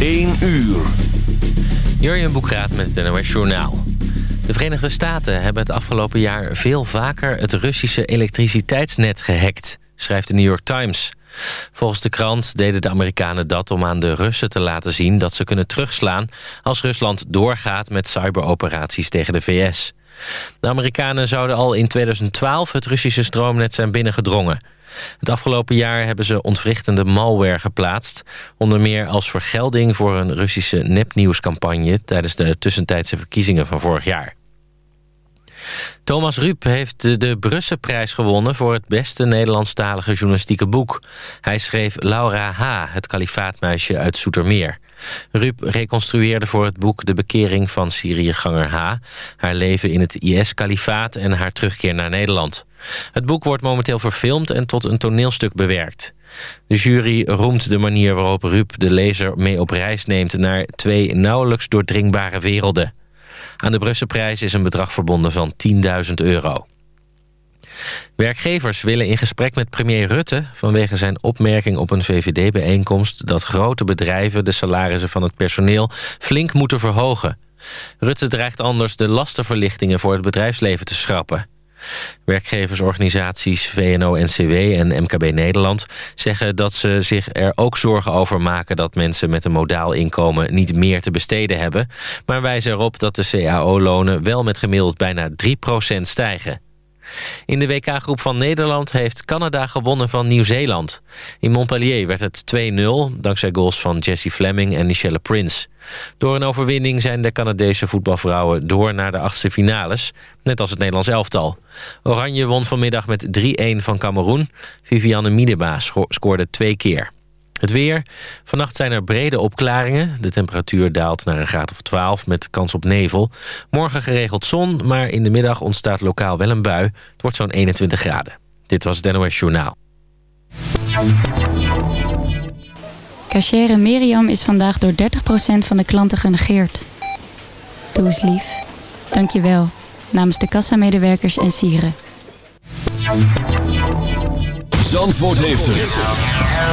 1 uur. Jurjen Boekraat met het NOS Journaal. De Verenigde Staten hebben het afgelopen jaar veel vaker... het Russische elektriciteitsnet gehackt, schrijft de New York Times. Volgens de krant deden de Amerikanen dat om aan de Russen te laten zien... dat ze kunnen terugslaan als Rusland doorgaat met cyberoperaties tegen de VS. De Amerikanen zouden al in 2012 het Russische stroomnet zijn binnengedrongen... Het afgelopen jaar hebben ze ontwrichtende malware geplaatst. Onder meer als vergelding voor een Russische nepnieuwscampagne... tijdens de tussentijdse verkiezingen van vorig jaar. Thomas Ruip heeft de, de Brusselprijs gewonnen... voor het beste Nederlandstalige journalistieke boek. Hij schreef Laura H., het kalifaatmeisje uit Soetermeer. Rup reconstrueerde voor het boek de bekering van Syriëganger H... haar leven in het IS-kalifaat en haar terugkeer naar Nederland. Het boek wordt momenteel verfilmd en tot een toneelstuk bewerkt. De jury roemt de manier waarop Rup de lezer mee op reis neemt... naar twee nauwelijks doordringbare werelden. Aan de Brusselprijs is een bedrag verbonden van 10.000 euro. Werkgevers willen in gesprek met premier Rutte... vanwege zijn opmerking op een VVD-bijeenkomst... dat grote bedrijven de salarissen van het personeel flink moeten verhogen. Rutte dreigt anders de lastenverlichtingen voor het bedrijfsleven te schrappen. Werkgeversorganisaties VNO-NCW en MKB Nederland zeggen dat ze zich er ook zorgen over maken dat mensen met een modaal inkomen niet meer te besteden hebben, maar wijzen erop dat de CAO-lonen wel met gemiddeld bijna 3% stijgen. In de WK-groep van Nederland heeft Canada gewonnen van Nieuw-Zeeland. In Montpellier werd het 2-0, dankzij goals van Jessie Fleming en Michelle Prince. Door een overwinning zijn de Canadese voetbalvrouwen door naar de achtste finales, net als het Nederlands elftal. Oranje won vanmiddag met 3-1 van Cameroen. Vivianne Miedema scoorde twee keer. Het weer. Vannacht zijn er brede opklaringen. De temperatuur daalt naar een graad of 12 met kans op nevel. Morgen geregeld zon, maar in de middag ontstaat lokaal wel een bui. Het wordt zo'n 21 graden. Dit was het NOS Journaal. Cachere Miriam is vandaag door 30% van de klanten genegeerd. Doe eens lief. Dank je wel. Namens de kassamedewerkers en sieren. Zandvoort heeft het.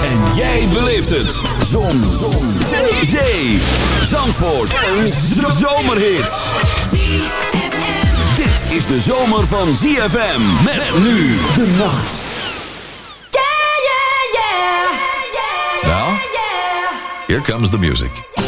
En jij beleeft het. Zon. Zon. Zee. Zee. Zandvoort. Een zomerhit. Dit is de zomer van ZFM. Met nu de nacht. Yeah, yeah, yeah. Now, here comes the music.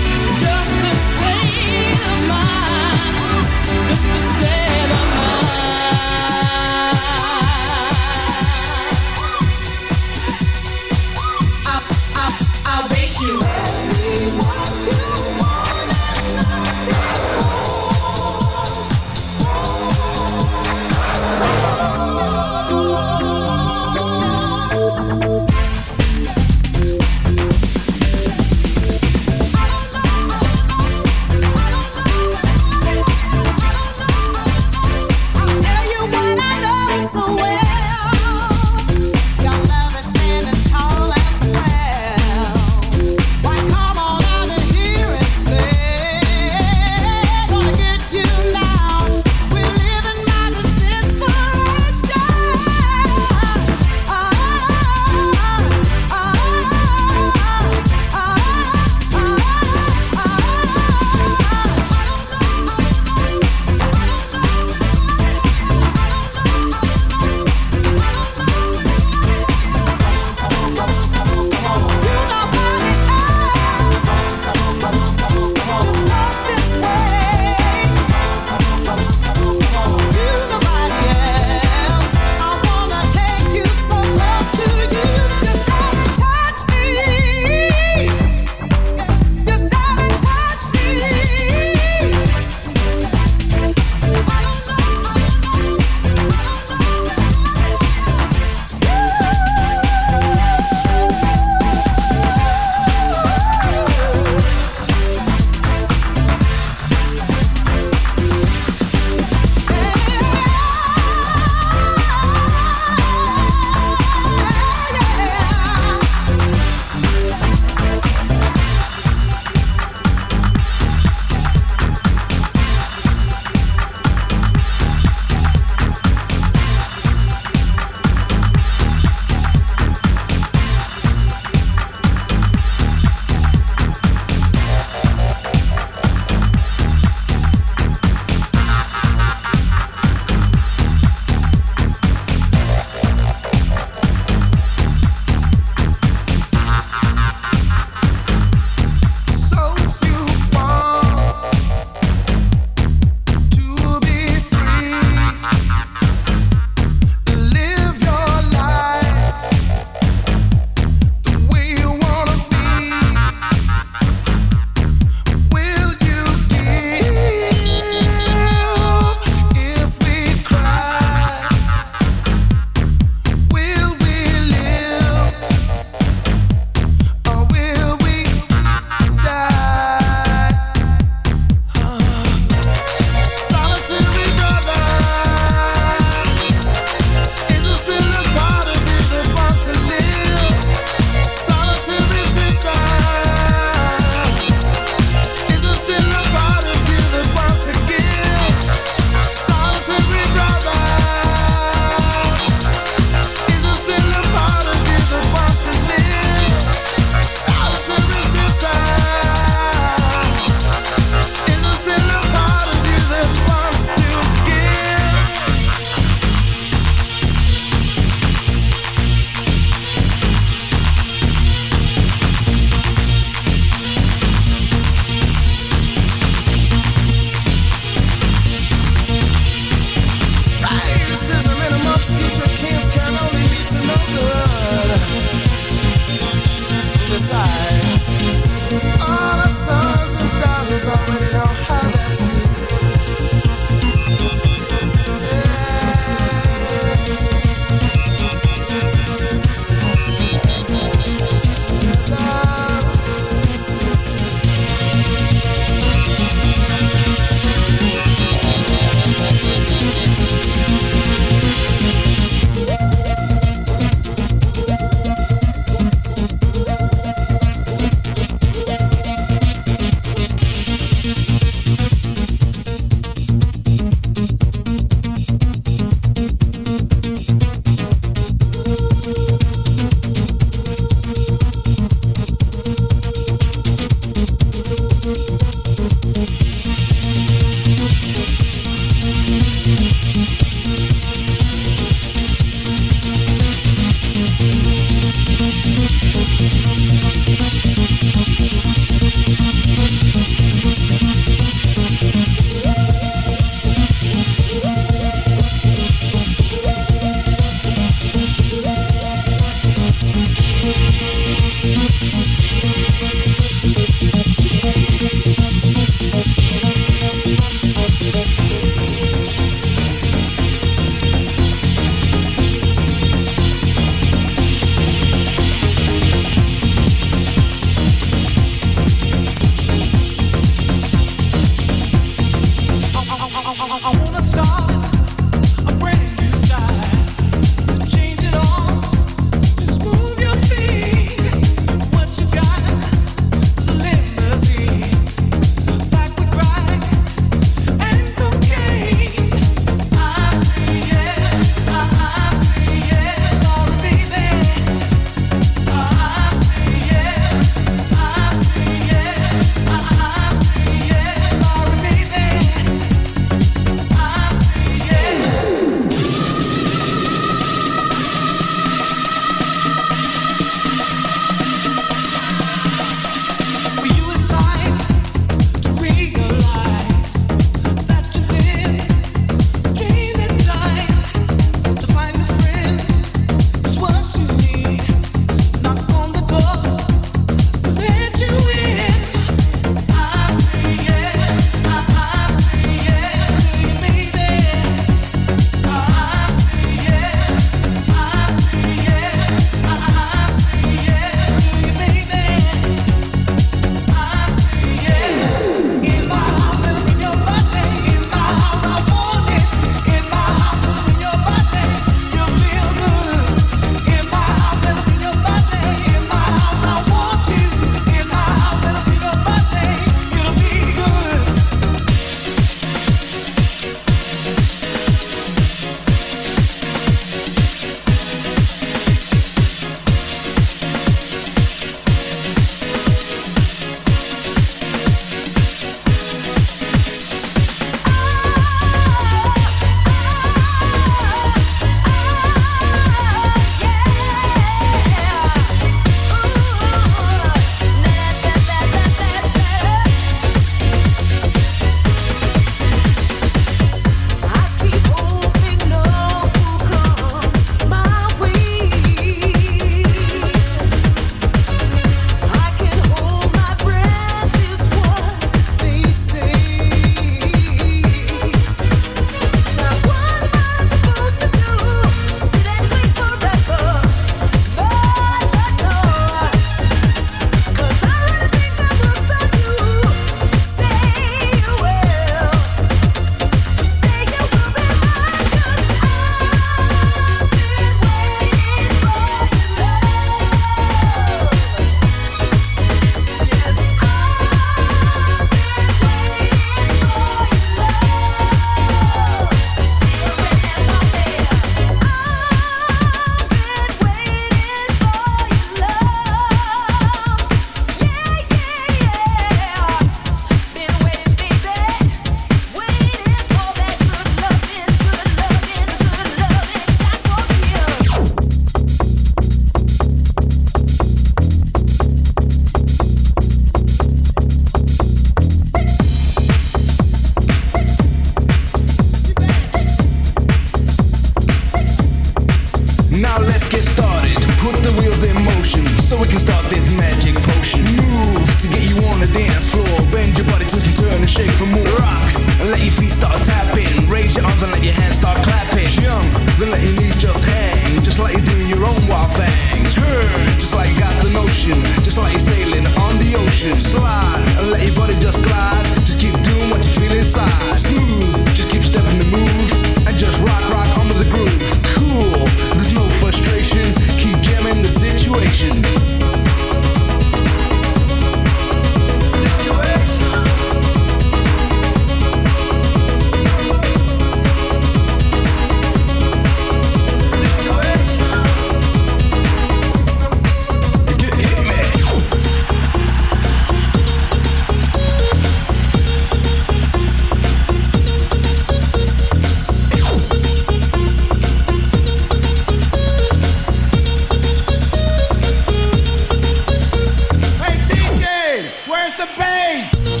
face.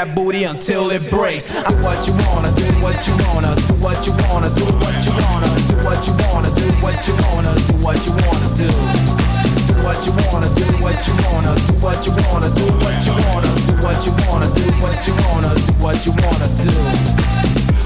that booty until it breaks. Do what you wanna, do what you wanna, do what you wanna, do what you wanna, do what you wanna, do what you wanna, do what you wanna do. Do what you wanna, do what you wanna, do what you wanna, do what you wanna, do what you wanna, do what you wanna, do what you wanna do.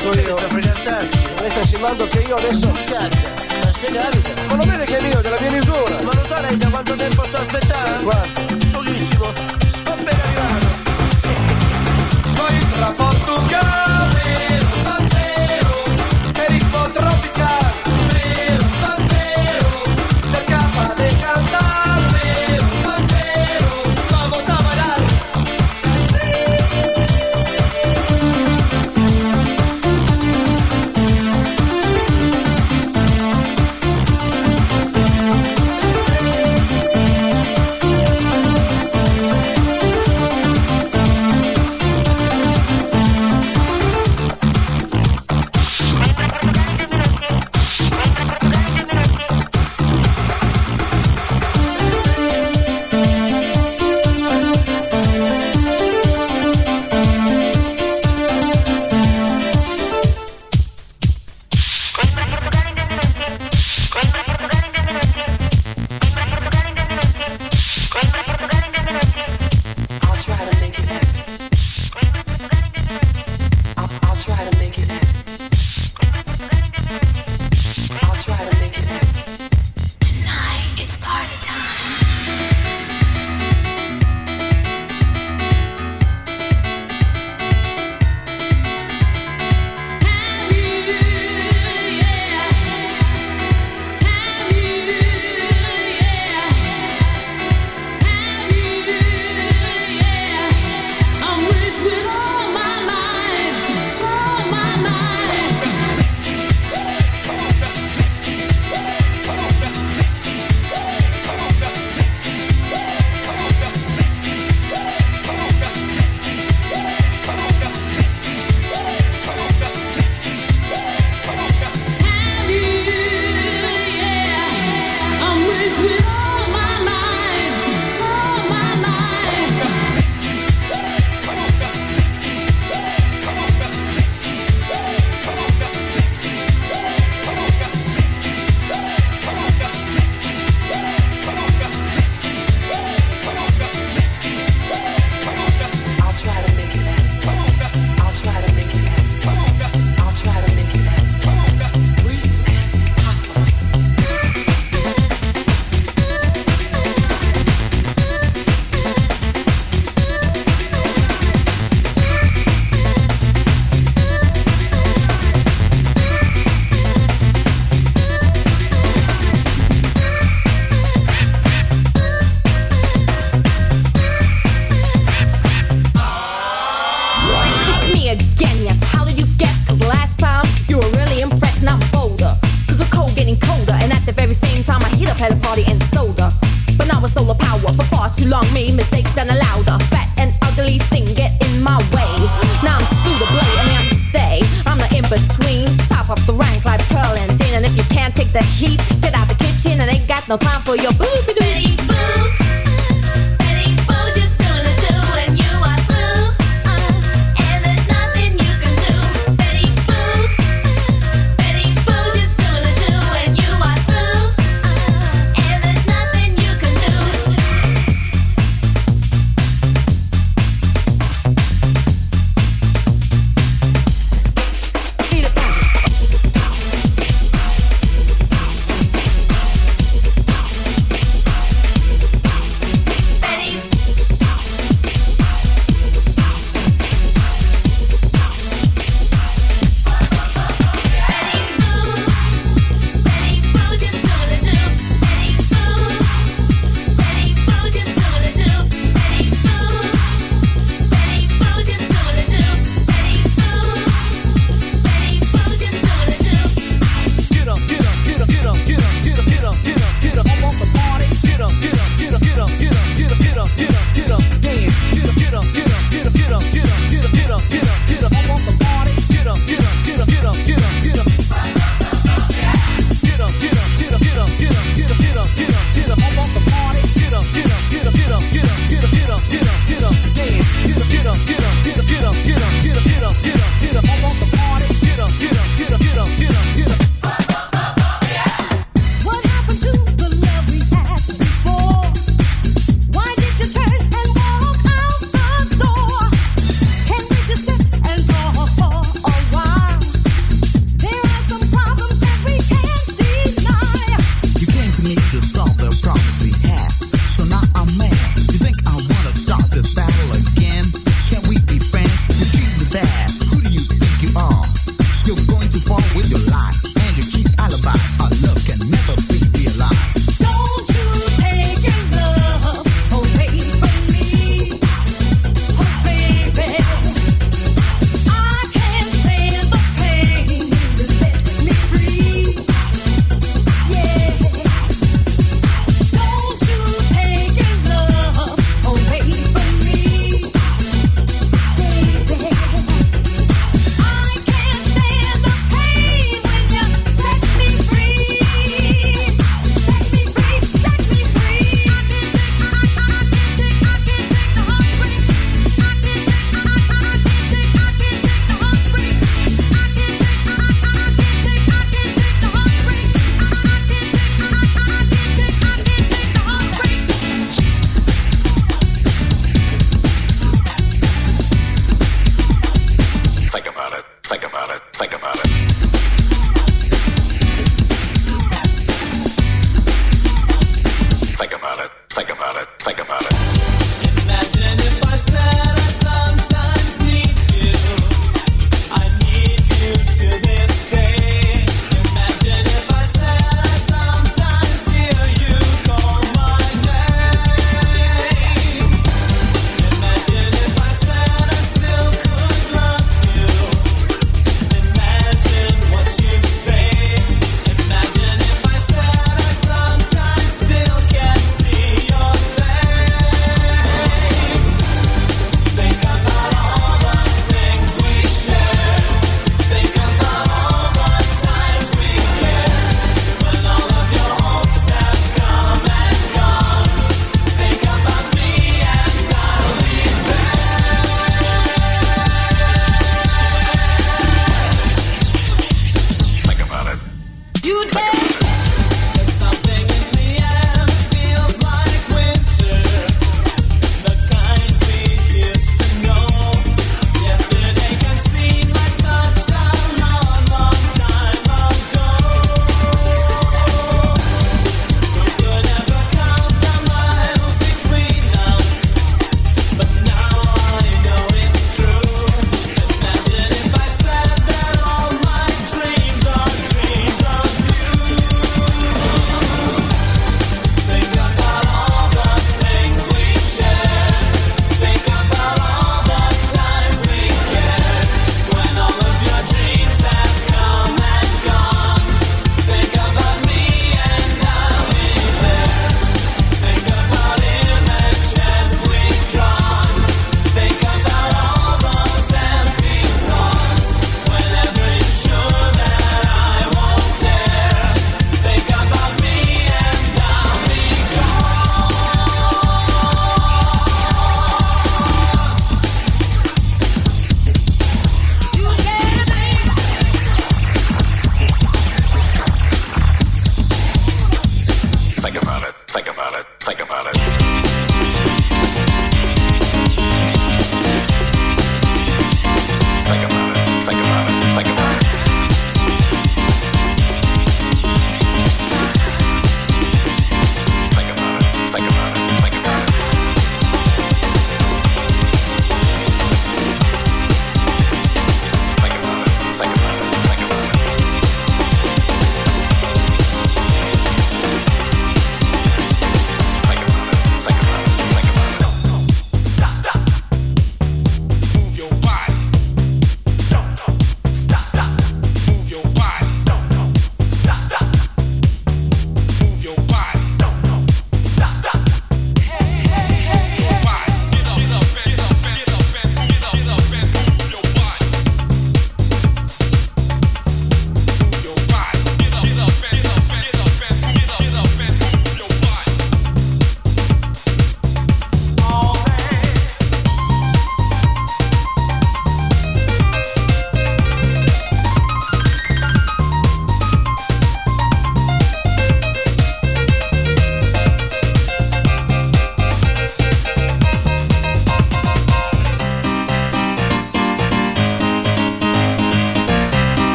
stato io. Lei sta insinuando che io adesso. Carica, ma lo vede che è mio, della mia misura. Ma lo sa lei da quanto tempo sto aspettando? Guarda.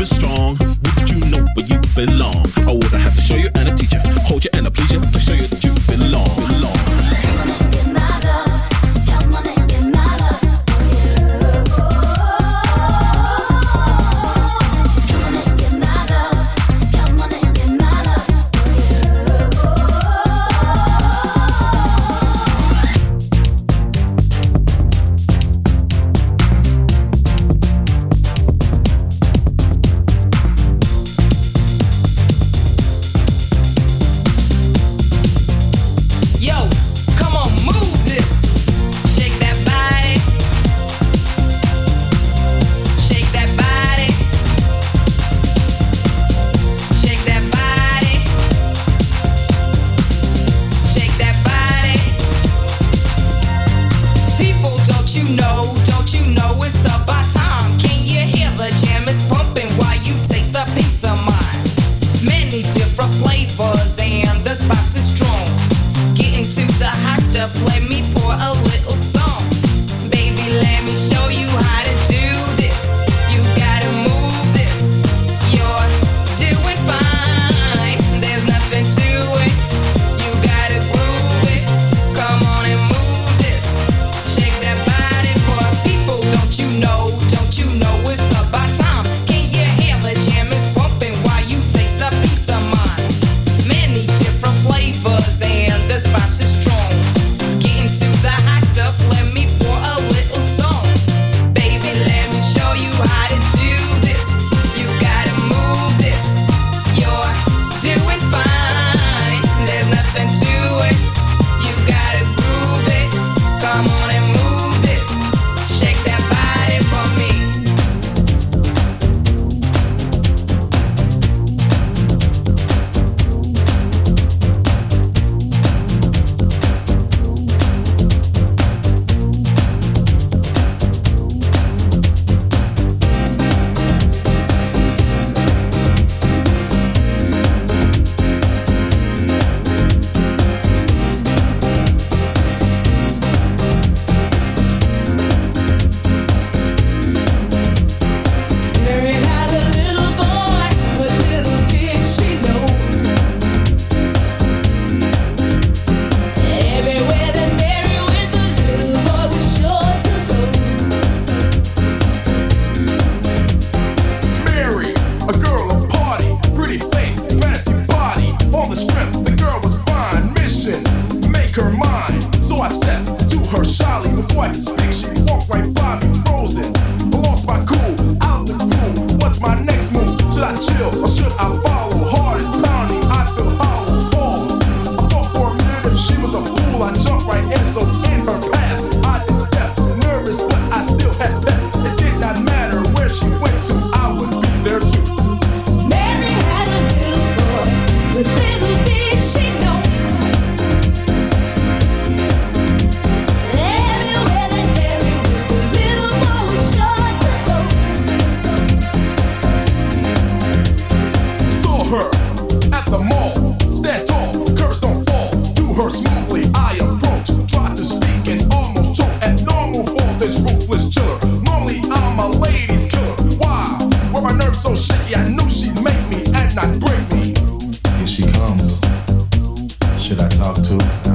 is strong. Would you know where you belong? I would have to show you anything. shady. I knew she'd make me and not break me. Here she comes. Should I talk to her?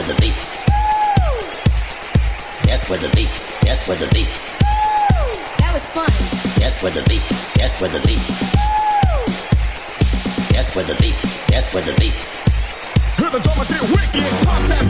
Get with the beat. Get with the beat. Get with the beat. That was fun. Get with the beat. Get with the beat. Get with the beat. Get with the beat. Hear the drummer get wicked. Pump that